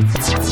Thank you.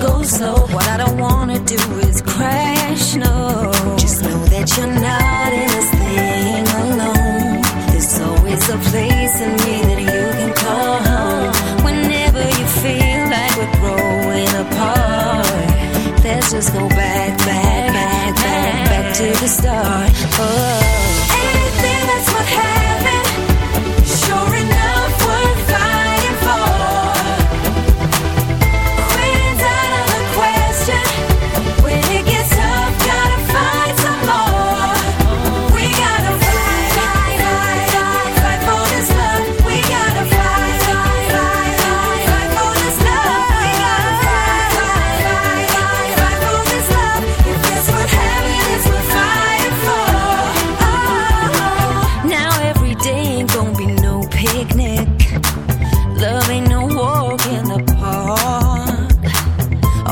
go slow.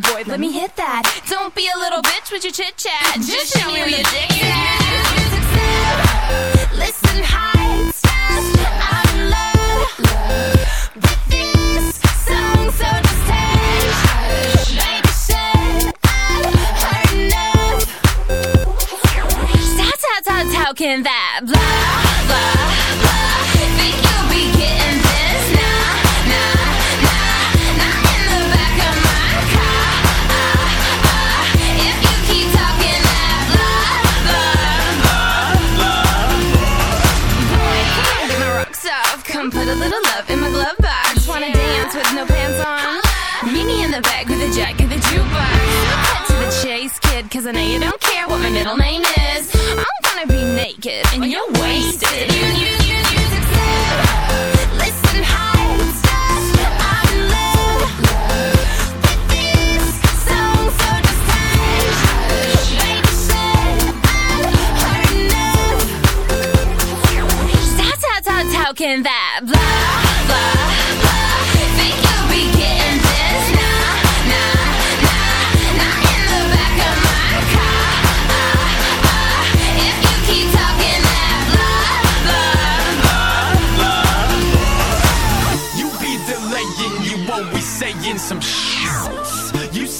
Boy. Let me hit that. Don't be a little bitch with your chit chat. With no pants on? Meet me in the back with a jack of the jukebox. Cut to the chase, kid, cause I know you don't care what my middle name is. I'm gonna be naked and you're wasted. You, you, you, you listen, song, stop talking that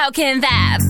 how can that?